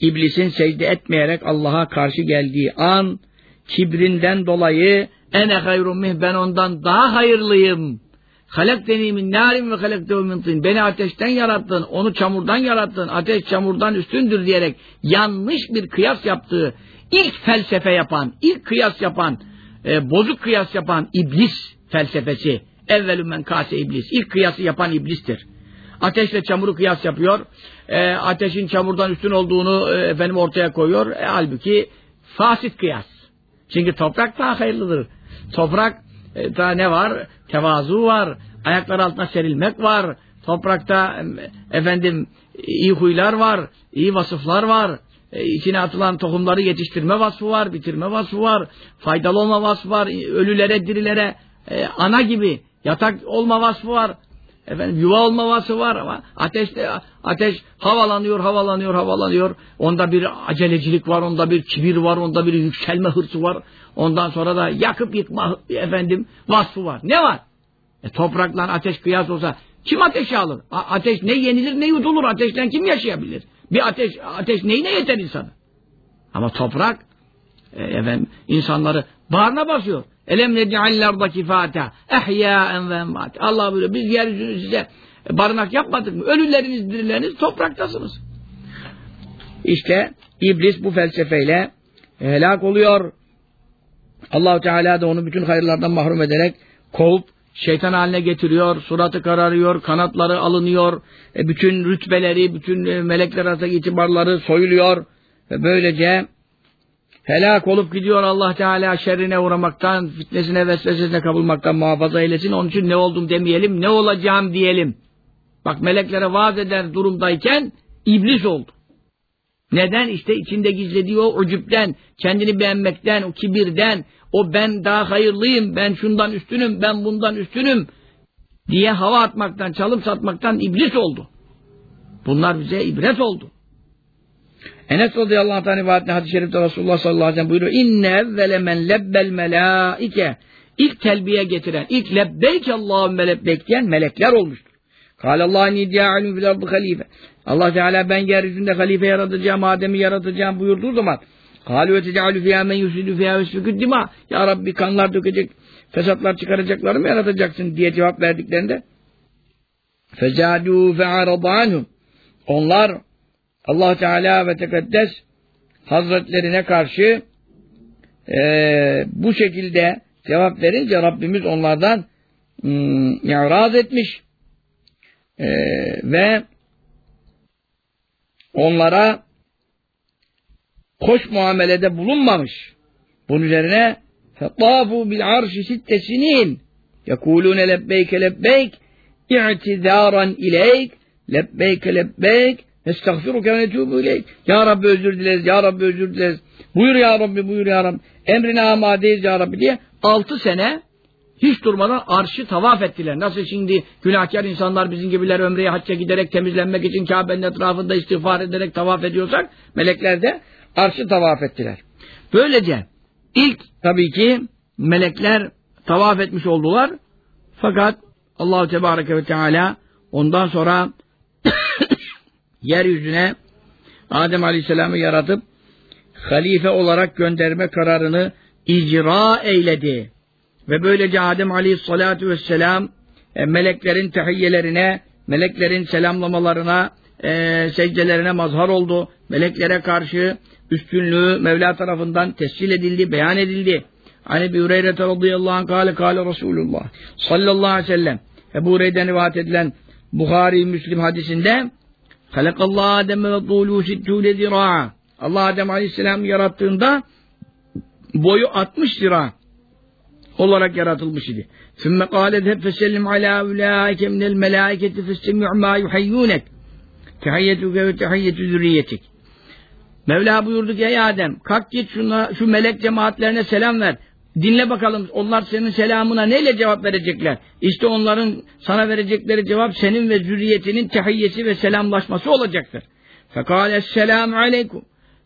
iblisin secde etmeyerek Allah'a karşı geldiği an kibrinden dolayı ene hayrun mih ben ondan daha hayırlıyım. Halakteni min narim ve halaktehu min tin. Beni ateşten yarattın, onu çamurdan yarattın. Ateş çamurdan üstündür diyerek yanlış bir kıyas yaptığı, ilk felsefe yapan, ilk kıyas yapan, e, bozuk kıyas yapan iblis felsefesi. Evvelü men kase iblis. İlk kıyası yapan iblistir. Ateşle çamuru kıyas yapıyor. E, ateşin çamurdan üstün olduğunu e, efendim ortaya koyuyor. E, halbuki fasit kıyas. Çünkü toprak daha hayırlıdır. Toprak daha ne var? Tevazu var. Ayaklar altına serilmek var. Toprakta efendim iyi huylar var. iyi vasıflar var. E, içine atılan tohumları yetiştirme vasfı var. Bitirme vasfı var. Faydalı olma vasfı var. Ölülere, dirilere e, ana gibi yatak olma vasfı var. Efendim yuva olma vasfı var ama ateş ateş havalanıyor, havalanıyor, havalanıyor. Onda bir acelecilik var, onda bir kibir var, onda bir yükselme hırsı var. Ondan sonra da yakıp yıkma efendim vasfı var. Ne var? E, toprakla ateş kıyas olsa kim ateşi alır? A ateş ne yenilir ne yutulur? Ateşten kim yaşayabilir? Bir ateş ateş neyine yeter insanı? Ama toprak e, efendim insanları bağrına basıyor. Elem nec'allarda kifata ehyâen ve emmât. Allah buyuruyor biz yeryüzünü size barınak yapmadık mı? Ölüleriniz dirileriniz topraktasınız. İşte iblis bu felsefeyle helak oluyor. allah Teala da onu bütün hayırlardan mahrum ederek kovup şeytan haline getiriyor, suratı kararıyor, kanatları alınıyor, e, bütün rütbeleri, bütün e, melekler arasındaki itibarları soyuluyor ve böylece helak olup gidiyor Allah Teala şerrine uğramaktan, fitnesine vesvesesine kapılmaktan muhafaza eylesin. Onun için ne oldum demeyelim, ne olacağım diyelim. Bak meleklere vaaz eder durumdayken iblis oldu. Neden? İşte içinde gizlediği o ucüpten, kendini beğenmekten, o kibirden, o ben daha hayırlıyım, ben şundan üstünüm, ben bundan üstünüm diye hava atmaktan, çalıp satmaktan iblis oldu. Bunlar bize ibret oldu. Enes radıyallahu anh rivayetinde hadis-i şerifte Resulullah sallallahu aleyhi ve sellem buyuruyor. İnne evvele men lebbel melaike ilk telbiye getiren, ilk lebbeyk Allahümme lebbeyk diyen melekler olmuştur. Kâlallahu ni cealun fil ardı halife. Allah Teala ben yeryüzünde halife yaratacağım, Adem'i yaratacağım buyurduğu zaman Kâlu ve tecalü fiyâ men yusidu fiyâ vesfikü dima. Ya Rabbi kanlar dökecek, fesatlar çıkaracakları mı yaratacaksın diye cevap verdiklerinde fezâdû fe'aradânhum. Onlar Allah Teala ve Tekaddes Hazretlerine karşı e, bu şekilde cevap verince Rabbimiz onlardan ıı, etmiş e, ve onlara hoş muamelede bulunmamış. Bunun üzerine فَطَافُوا بِالْعَرْشِ سِتَّ سِنِينَ يَقُولُونَ لَبَّيْكَ لَبَّيْكَ اِعْتِذَارًا اِلَيْكَ لَبَّيْكَ لَبَّيْكَ Estağfiruke ve netubu ileyk. Ya Rabbi özür dileriz, Ya Rabbi özür dileriz. Buyur Ya Rabbi, buyur Ya Rabbi. Emrine amadeyiz Ya Rabbi diye altı sene hiç durmadan arşı tavaf ettiler. Nasıl şimdi günahkar insanlar bizim gibiler ömreye hacca giderek temizlenmek için Kabe'nin etrafında istiğfar ederek tavaf ediyorsak melekler de arşı tavaf ettiler. Böylece ilk tabii ki melekler tavaf etmiş oldular. Fakat Allahu Tebareke ve Teala Ondan sonra yeryüzüne Adem Aleyhisselam'ı yaratıp halife olarak gönderme kararını icra eyledi. Ve böylece Adem Aleyhisselatü Vesselam e, meleklerin tehiyyelerine, meleklerin selamlamalarına, e, secdelerine mazhar oldu. Meleklere karşı üstünlüğü Mevla tarafından tescil edildi, beyan edildi. Hani bir Hureyre radıyallahu anh kâle kâle Resulullah sallallahu aleyhi ve sellem Ebu Hureyre'den rivayet edilen Bukhari Müslim hadisinde Halakallah Adem'e ve tulu sittûle zira'a. Allah Adem Aleyhisselam yarattığında boyu 60 zira olarak yaratılmış idi. Sümme kâlet hep fesellim alâ ulâike minel melâiketi festemi'u mâ yuhayyûnek. Tehiyyetuke ve tehiyyetu zürriyetik. Mevla buyurdu ki ey Adem kalk git şuna, şu melek cemaatlerine selam ver. Dinle bakalım onlar senin selamına neyle cevap verecekler? İşte onların sana verecekleri cevap senin ve zürriyetinin tehiyyesi ve selamlaşması olacaktır. Fekale esselamu aleyküm.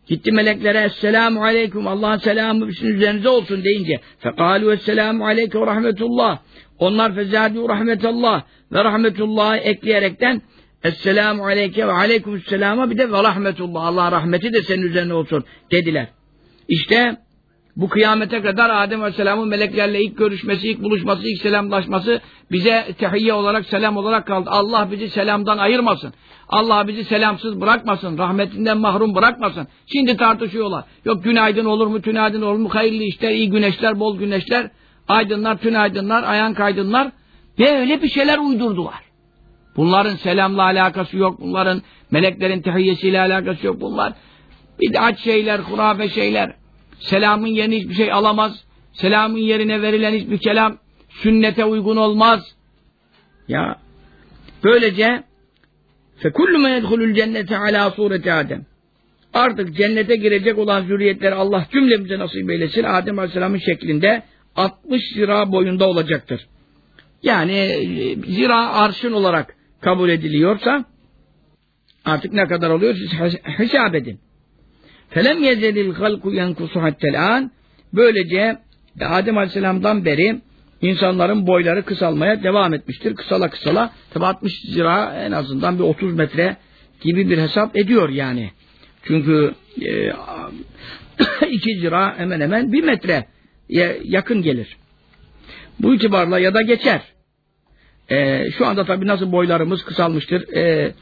Gitti meleklere esselamu aleyküm Allah'ın selamı sizin üzerinize olsun deyince fekalu esselamu aleyke ve rahmetullah onlar fezâdû rahmetallah ve rahmetullah'ı ekleyerekten esselamu aleyke ve aleykümselama bir de ve rahmetullah Allah rahmeti de senin üzerine olsun dediler. İşte kıyamete kadar Adem Aleyhisselam'ın meleklerle ilk görüşmesi, ilk buluşması, ilk selamlaşması bize tehiyye olarak, selam olarak kaldı. Allah bizi selamdan ayırmasın. Allah bizi selamsız bırakmasın. Rahmetinden mahrum bırakmasın. Şimdi tartışıyorlar. Yok günaydın olur mu, tünaydın olur mu, hayırlı işler, iyi güneşler, bol güneşler, aydınlar, tünaydınlar, ayan kaydınlar. Ve öyle bir şeyler uydurdular. Bunların selamla alakası yok. Bunların meleklerin tehiyyesiyle alakası yok. Bunlar bid'at şeyler, hurafe şeyler. Selamın yerine hiçbir şey alamaz. Selamın yerine verilen hiçbir kelam sünnete uygun olmaz. Ya böylece فَكُلُّ مَنْ يَدْخُلُ الْجَنَّةَ عَلَى صُورَةِ Adem Artık cennete girecek olan zürriyetleri Allah cümlemize nasip eylesin. Adem Aleyhisselam'ın şeklinde 60 zira boyunda olacaktır. Yani e, zira arşın olarak kabul ediliyorsa artık ne kadar oluyor siz hesap edin. Felem yezelil halku yenkusu hattel böylece Adem Aleyhisselam'dan beri insanların boyları kısalmaya devam etmiştir. Kısala kısala tabi 60 zira en azından bir 30 metre gibi bir hesap ediyor yani. Çünkü e, [COUGHS] iki zira hemen hemen bir metre yakın gelir. Bu itibarla ya da geçer. E, şu anda tabii nasıl boylarımız kısalmıştır. E,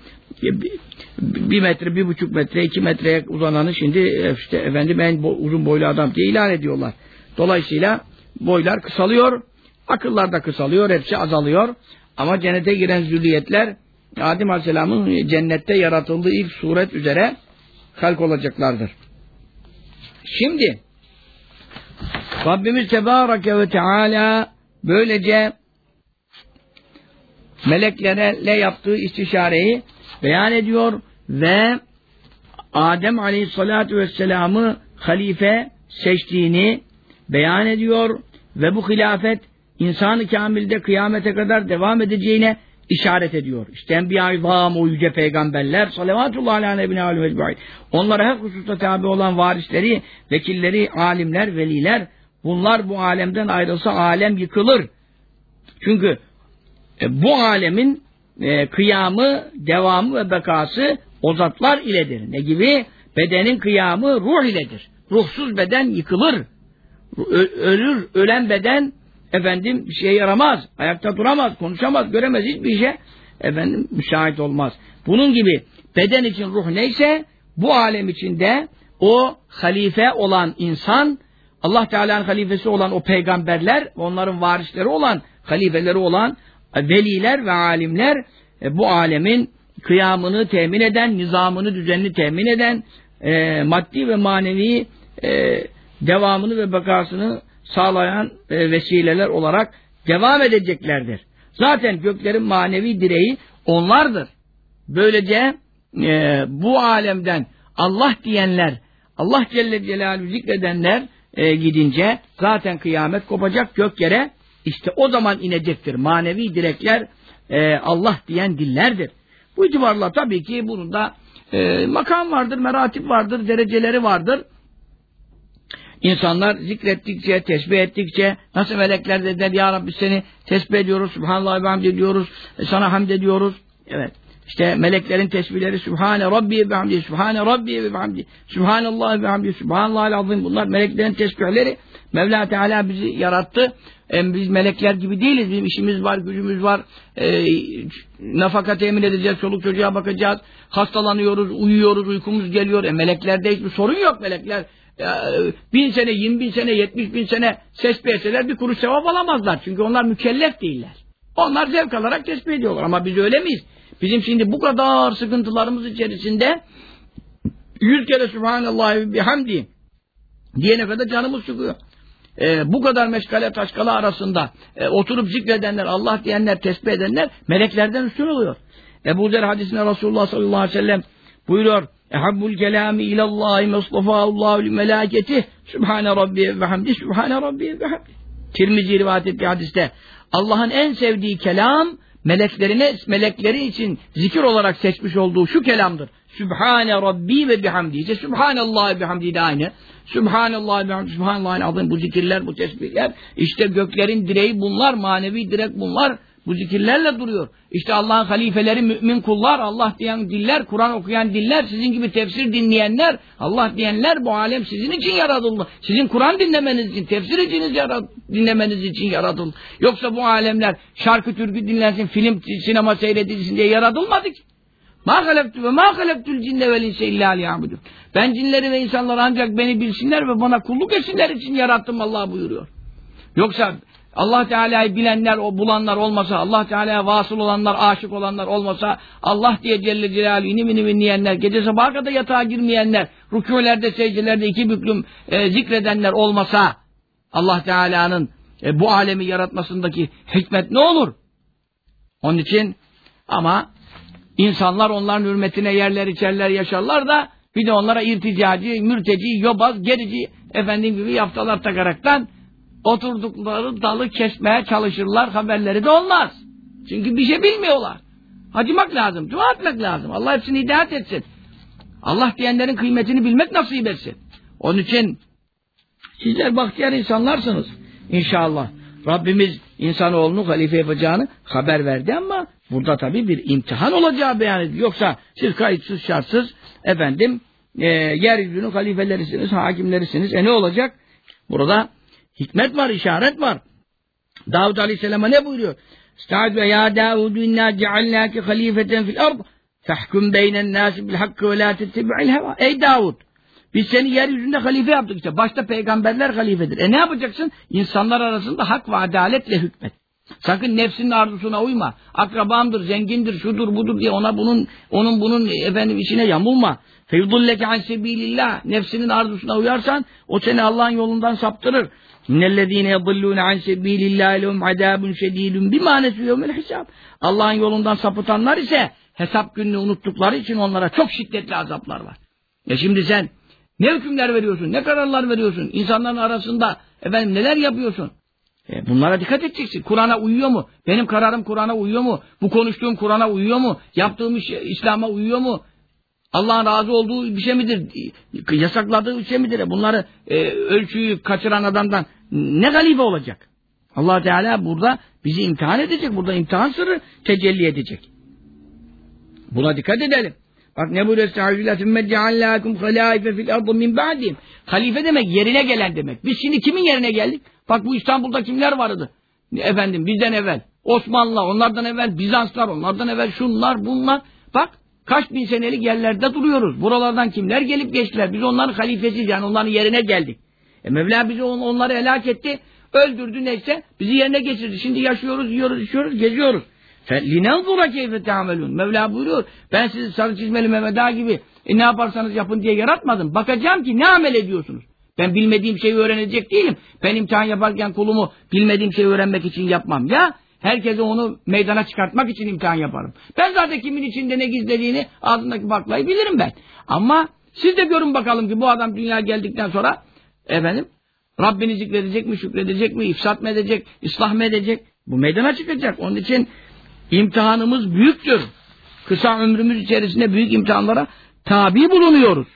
bir metre, bir buçuk metre, iki metreye uzananı şimdi e, işte efendim en uzun boylu adam diye ilan ediyorlar. Dolayısıyla boylar kısalıyor, akıllar da kısalıyor, hepsi azalıyor. Ama cennete giren zürriyetler Adem Aleyhisselam'ın cennette yaratıldığı ilk suret üzere halk olacaklardır. Şimdi Rabbimiz Tebareke ve Teala böylece meleklerle yaptığı istişareyi beyan ediyor ve Adem Aleyhisselatü Vesselam'ı halife seçtiğini beyan ediyor ve bu hilafet insan-ı kamilde kıyamete kadar devam edeceğine işaret ediyor. İşte Enbiya-i o yüce peygamberler, salavatullah aleyhi nebine aleyhi mecmu'in. Onlara her hususta tabi olan varisleri, vekilleri, alimler, veliler, bunlar bu alemden ayrılsa alem yıkılır. Çünkü e, bu alemin e, kıyamı, devamı ve bekası o zatlar iledir. Ne gibi? Bedenin kıyamı ruh iledir. Ruhsuz beden yıkılır. Ölür, ölen beden efendim bir şeye yaramaz. Ayakta duramaz, konuşamaz, göremez hiçbir şey efendim müsait olmaz. Bunun gibi beden için ruh neyse bu alem içinde o halife olan insan Allah Teala'nın halifesi olan o peygamberler, onların varisleri olan, halifeleri olan veliler ve alimler e, bu alemin kıyamını temin eden, nizamını, düzenini temin eden, e, maddi ve manevi e, devamını ve bekasını sağlayan e, vesileler olarak devam edeceklerdir. Zaten göklerin manevi direği onlardır. Böylece e, bu alemden Allah diyenler, Allah Celle Celaluhu zikredenler e, gidince zaten kıyamet kopacak gök yere işte o zaman inecektir. Manevi direkler e, Allah diyen dillerdir. Bu itibarla tabii ki bunun da e, makam vardır, meratip vardır, dereceleri vardır. İnsanlar zikrettikçe, tesbih ettikçe, nasıl melekler dediler, Ya Rabbi seni tesbih ediyoruz, Subhanallah ve hamd ediyoruz, e, sana hamd ediyoruz. Evet. İşte meleklerin tesbihleri Sübhane Rabbi ve hamdi, Sübhane Rabbi ve hamdi, Sübhanallah ve hamdi, Sübhanallahil azim. Bunlar meleklerin tesbihleri. Mevla Teala bizi yarattı. E, biz melekler gibi değiliz. Bizim işimiz var, gücümüz var. E, nafaka temin edeceğiz, çoluk çocuğa bakacağız. Hastalanıyoruz, uyuyoruz, uykumuz geliyor. E, meleklerde hiçbir sorun yok melekler. E, bin sene, yirmi bin sene, yetmiş bin sene tesbih etseler bir kuruş sevap alamazlar. Çünkü onlar mükellef değiller. Onlar zevk alarak tesbih ediyorlar. Ama biz öyle miyiz? Bizim şimdi bu kadar sıkıntılarımız içerisinde yüz kere Subhanallah ve bihamdi diyene kadar canımız çıkıyor. Ee, bu kadar meşgale taşkala arasında e, oturup zikredenler, Allah diyenler, tesbih edenler meleklerden üstün oluyor. Ebu Zer hadisinde Resulullah sallallahu aleyhi ve sellem buyuruyor Ehabbul kelami ilallahi mesطafâullâhu li melâketi Sübhane Rabbi ve hamdi Sübhane Rabbi ve hamdi Tirmizi rivayet ettiği hadiste Allah'ın en sevdiği kelam meleklerine, melekleri için zikir olarak seçmiş olduğu şu kelamdır. Sübhane Rabbi ve bihamdi. İşte Sübhanallah ve bihamdi de aynı. Sübhanallah. Sübhanallah'ın adın bu zikirler, bu tesbihler. İşte göklerin direği bunlar, manevi direk bunlar. Bu zikirlerle duruyor. İşte Allah'ın halifeleri mümin kullar, Allah diyen diller, Kur'an okuyan diller, sizin gibi tefsir dinleyenler, Allah diyenler bu alem sizin için yaratıldı. Sizin Kur'an dinlemeniz için, tefsir için dinlemeniz için yaratıldı. Yoksa bu alemler şarkı türkü dinlensin, film, sinema seyredilsin diye yaratılmadı ki. Ma halektu ve ma halektul cinne vel inse illa liyabudu. Ben cinleri ve insanları ancak beni bilsinler ve bana kulluk etsinler için yarattım Allah buyuruyor. Yoksa Allah Teala'yı bilenler, o bulanlar olmasa, Allah Teala'ya vasıl olanlar, aşık olanlar olmasa, Allah diye Celle Celaluhu inim inim inleyenler, gece sabaha kadar yatağa girmeyenler, rükûlerde, secdelerde iki büklüm e, zikredenler olmasa, Allah Teala'nın e, bu alemi yaratmasındaki hikmet ne olur? Onun için ama insanlar onların hürmetine yerler içerler yaşarlar da bir de onlara irticacı, mürteci, yobaz, gerici efendim gibi yaftalar takaraktan oturdukları dalı kesmeye çalışırlar haberleri de olmaz. Çünkü bir şey bilmiyorlar. Acımak lazım, dua etmek lazım. Allah hepsini hidayet etsin. Allah diyenlerin kıymetini bilmek nasip etsin. Onun için sizler bahtiyar insanlarsınız. İnşallah. Rabbimiz insanoğlunu halife yapacağını haber verdi ama burada tabii bir imtihan olacağı beyan ediyor. Yoksa siz kayıtsız şartsız efendim e, yeryüzünün halifelerisiniz, hakimlerisiniz. E ne olacak? Burada Hikmet var, işaret var. Davud Aleyhisselam'a ne buyuruyor? Estaizu ya Davud inna ceallâke halifeten fil ard fehkum beynen nâsi bil hakkı ve lâ tettebi'il heva. Ey Davud! Biz seni yeryüzünde halife yaptık işte. Başta peygamberler halifedir. E ne yapacaksın? İnsanlar arasında hak ve adaletle hükmet. Sakın nefsinin arzusuna uyma. Akrabamdır, zengindir, şudur, budur diye ona bunun, onun bunun efendim içine yamulma. Feydulleke an sebilillah. Nefsinin arzusuna uyarsan o seni Allah'ın yolundan saptırır. İnnellezîne yadillûne an sebîlillâhi lehum azâbun şedîdun bimâ nesû yevmel hisâb. Allah'ın yolundan sapıtanlar ise hesap gününü unuttukları için onlara çok şiddetli azaplar var. Ya şimdi sen ne hükümler veriyorsun, ne kararlar veriyorsun, insanların arasında efendim neler yapıyorsun? E bunlara dikkat edeceksin. Kur'an'a uyuyor mu? Benim kararım Kur'an'a uyuyor mu? Bu konuştuğum Kur'an'a uyuyor mu? Yaptığım iş İslam'a uyuyor mu? Allah'ın razı olduğu bir şey midir? Yasakladığı bir şey midir? Bunları e, ölçüyü kaçıran adamdan ne galibe olacak? allah Teala burada bizi imtihan edecek. Burada imtihan sırrı tecelli edecek. Buna dikkat edelim. Bak ne buyuruyor? Estağfirullah sümme ceallâkum halâife fil ardı min ba'dim. Halife demek yerine gelen demek. Biz şimdi kimin yerine geldik? Bak bu İstanbul'da kimler vardı? Efendim bizden evvel. Osmanlılar, onlardan evvel Bizanslar, onlardan evvel şunlar, bunlar. Bak kaç bin senelik yerlerde duruyoruz. Buralardan kimler gelip geçtiler? Biz onların halifesiyiz yani onların yerine geldik. E Mevla bizi on, onları helak etti. Öldürdü neyse bizi yerine geçirdi. Şimdi yaşıyoruz, yiyoruz, içiyoruz, geziyoruz. لِنَنْظُرَ keyfe تَعْمَلُونَ Mevla buyuruyor. Ben sizi sarı çizmeli Mehmet Ağa gibi e, ne yaparsanız yapın diye yaratmadım. Bakacağım ki ne amel ediyorsunuz. Ben bilmediğim şeyi öğrenecek değilim. Ben imtihan yaparken kulumu bilmediğim şeyi öğrenmek için yapmam. Ya herkese onu meydana çıkartmak için imtihan yaparım. Ben zaten kimin içinde ne gizlediğini ağzındaki baklayı bilirim ben. Ama siz de görün bakalım ki bu adam dünya geldikten sonra efendim Rabbini zikredecek mi, şükredecek mi, ifsat mı edecek, ıslah mı edecek? Bu meydana çıkacak. Onun için imtihanımız büyüktür. Kısa ömrümüz içerisinde büyük imtihanlara tabi bulunuyoruz.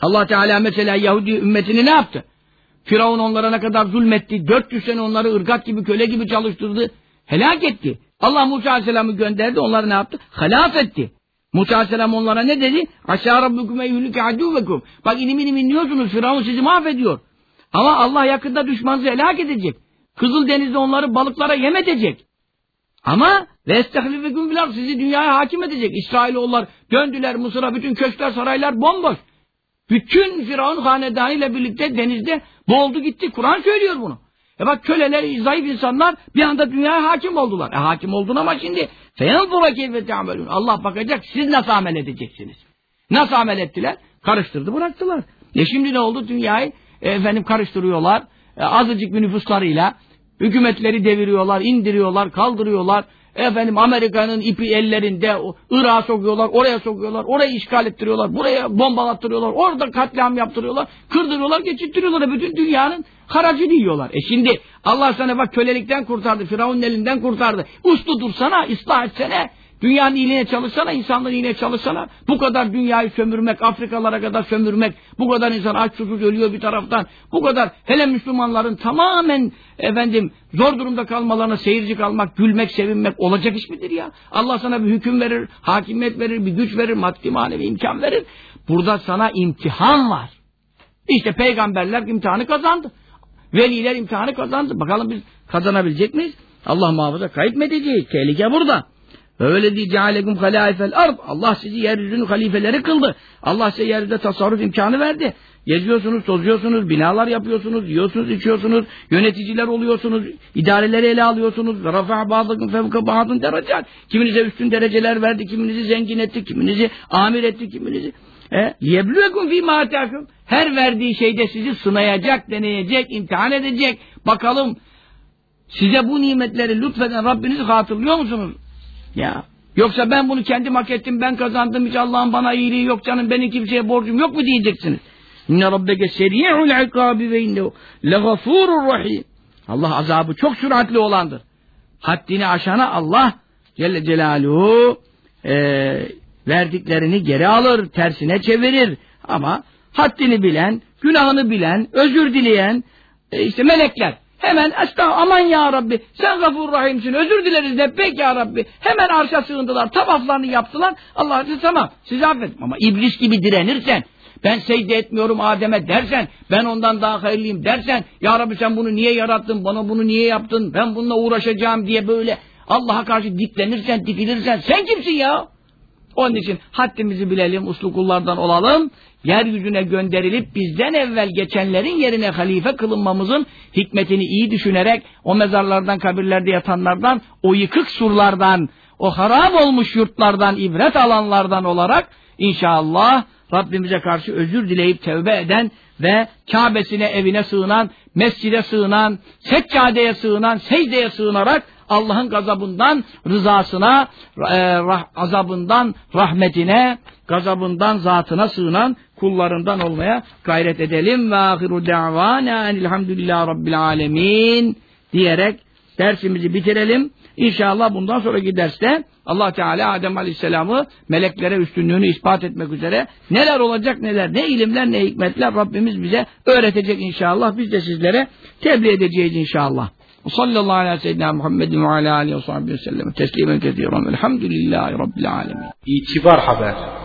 Allah Teala mesela Yahudi ümmetini ne yaptı? Firavun onlara ne kadar zulmetti. 400 sene onları ırgat gibi köle gibi çalıştırdı. Helak etti. Allah Musa Aleyhisselam'ı gönderdi. Onları ne yaptı? Halaf etti. Musa Aleyhisselam onlara ne dedi? Aşağı rabbukum eyyülüke aduvvekum. Bak inim inim inliyorsunuz. Firavun sizi mahvediyor. Ama Allah yakında düşmanınızı helak edecek. Kızıl Deniz'de onları balıklara yem edecek. Ama ve estehlifeküm filar sizi dünyaya hakim edecek. İsrailoğullar döndüler Mısır'a bütün köşkler saraylar bomboş. Bütün Firavun hanedanıyla birlikte denizde boğuldu gitti. Kur'an söylüyor bunu. E bak köleler, zayıf insanlar bir anda dünyaya hakim oldular. E hakim oldun ama şimdi feyanzura keyfe te'amelun. Allah bakacak siz nasıl amel edeceksiniz. Nasıl amel ettiler? Karıştırdı bıraktılar. E şimdi ne oldu? Dünyayı e, efendim karıştırıyorlar. E, azıcık bir nüfuslarıyla hükümetleri deviriyorlar, indiriyorlar, kaldırıyorlar. Efendim Amerika'nın ipi ellerinde Irak'a sokuyorlar, oraya sokuyorlar, orayı işgal ettiriyorlar, buraya bombalattırıyorlar, orada katliam yaptırıyorlar, kırdırıyorlar, geçittiriyorlar. Bütün dünyanın haracını yiyorlar. E şimdi Allah sana bak kölelikten kurtardı, Firavun'un elinden kurtardı. Uslu dursana, ıslah etsene. Dünyanın iyiliğine çalışsana, insanlığın iyiliğine çalışsana. Bu kadar dünyayı sömürmek, Afrikalara kadar sömürmek, bu kadar insan aç susuz ölüyor bir taraftan. Bu kadar hele Müslümanların tamamen efendim zor durumda kalmalarına seyirci kalmak, gülmek, sevinmek olacak iş midir ya? Allah sana bir hüküm verir, hakimiyet verir, bir güç verir, maddi manevi imkan verir. Burada sana imtihan var. İşte peygamberler imtihanı kazandı. Veliler imtihanı kazandı. Bakalım biz kazanabilecek miyiz? Allah muhafaza kayıp mı edeceğiz? Tehlike burada. Öyle cealekum halâifel ard. Allah sizi yeryüzünün halifeleri kıldı. Allah size yeryüzünde tasarruf imkanı verdi. Geziyorsunuz, tozuyorsunuz, binalar yapıyorsunuz, yiyorsunuz, içiyorsunuz, yöneticiler oluyorsunuz, idareleri ele alıyorsunuz. Rafa bazıkın fevka bazın derecat. Kiminize üstün dereceler verdi, kiminizi zengin etti, kiminizi amir etti, kiminizi e, yebluvekum fî mâteakum. Her verdiği şeyde sizi sınayacak, deneyecek, imtihan edecek. Bakalım size bu nimetleri lütfeden Rabbinizi hatırlıyor musunuz? Ya. Yoksa ben bunu kendim hak ettim, ben kazandım, hiç Allah'ın bana iyiliği yok canım, benim kimseye borcum yok mu diyeceksiniz. İnne rabbeke seri'ul ikabi ve innehu. Allah azabı çok süratli olandır. Haddini aşana Allah Celle Celaluhu e, verdiklerini geri alır, tersine çevirir. Ama haddini bilen, günahını bilen, özür dileyen e, işte melekler Hemen aman ya Rabbi sen gafur rahimsin özür dileriz de pek ya Rabbi. Hemen arşa sığındılar tavaflarını yaptılar. Allah dedi tamam sizi affettim ama iblis gibi direnirsen ben secde etmiyorum Adem'e dersen ben ondan daha hayırlıyım dersen ya Rabbi sen bunu niye yarattın bana bunu niye yaptın ben bununla uğraşacağım diye böyle Allah'a karşı diklenirsen dikilirsen sen kimsin ya? Onun için haddimizi bilelim, uslu kullardan olalım. Yeryüzüne gönderilip bizden evvel geçenlerin yerine halife kılınmamızın hikmetini iyi düşünerek o mezarlardan, kabirlerde yatanlardan, o yıkık surlardan, o harap olmuş yurtlardan, ibret alanlardan olarak inşallah Rabbimize karşı özür dileyip tevbe eden ve Kabe'sine evine sığınan, mescide sığınan, seccadeye sığınan, secdeye sığınarak Allah'ın gazabından rızasına, e, rah, azabından rahmetine, gazabından zatına sığınan kullarından olmaya gayret edelim. Ve ahiru da'vana elhamdülillahi rabbil alemin diyerek dersimizi bitirelim. İnşallah bundan sonraki derste Allah Teala Adem Aleyhisselam'ı meleklere üstünlüğünü ispat etmek üzere neler olacak neler, ne ilimler ne hikmetler Rabbimiz bize öğretecek inşallah. Biz de sizlere tebliğ edeceğiz inşallah. Sallallahu aleyhi ve seyyidina Muhammedin ve aleyhi ve sellem teslimen kesiren velhamdülillahi rabbil alemin. İtibar haber.